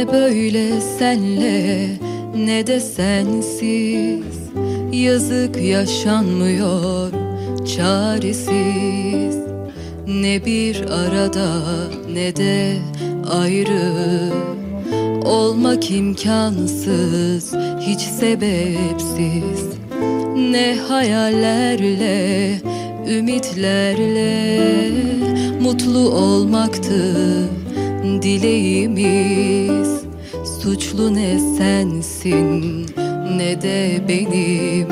Ne böyle senle? Ne de sensiz. Yazık yaşanmıyor çaresiz. Ne bir arada ne de ayrı. Olmak imkansız hiç sebepsiz. Ne hayallerle ümitlerle Mutlu olmaktı dileğimiz. Suçlu ne sensin ne de benim.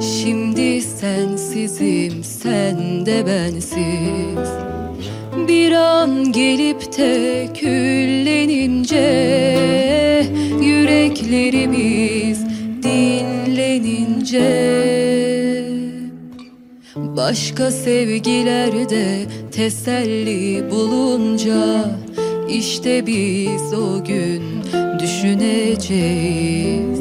Şimdi sensizim sen de bensiz. Bir an gelip de küllenince Yüreklerimiz dinlenince. Başka sevgilerde teselli bulunca işte biz o gün düşüneceğiz.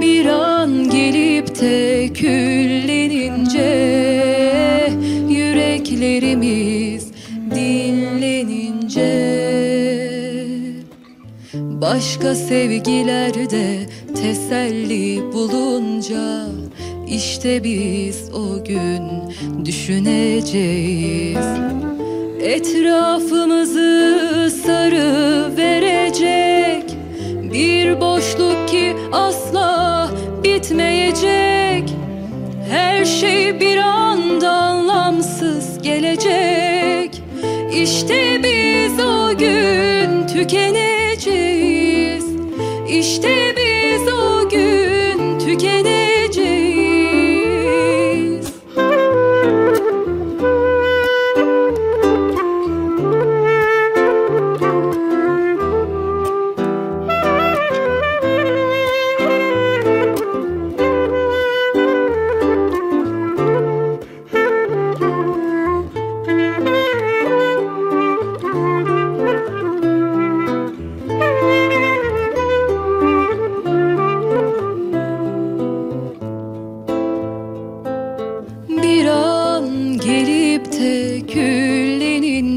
Bir an gelip de küllenince Yüreklerimiz dinlenince Başka sevgilerde teselli bulunca işte biz o gün düşüneceğiz. Etrafımızı sarı verecek. Bir boşluk ki asla bitmeyecek. Her şey bir anda anlamsız gelecek. İşte biz o gün tükeneceğiz. İşte biz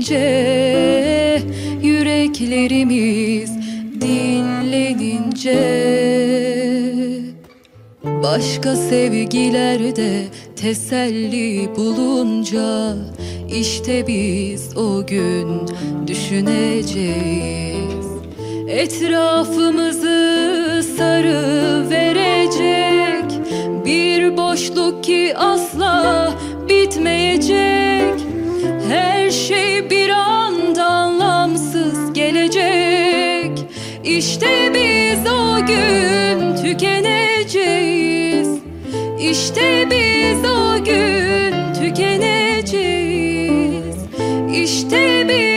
küllenince Yüreklerimiz dinlenince Başka sevgilerde teselli bulunca işte biz o gün düşüneceğiz. Etrafımızı sarı verecek Bir boşluk ki asla bitmeyecek biz o gün tükeneceğiz. İşte biz o gün tükeneceğiz. İşte biz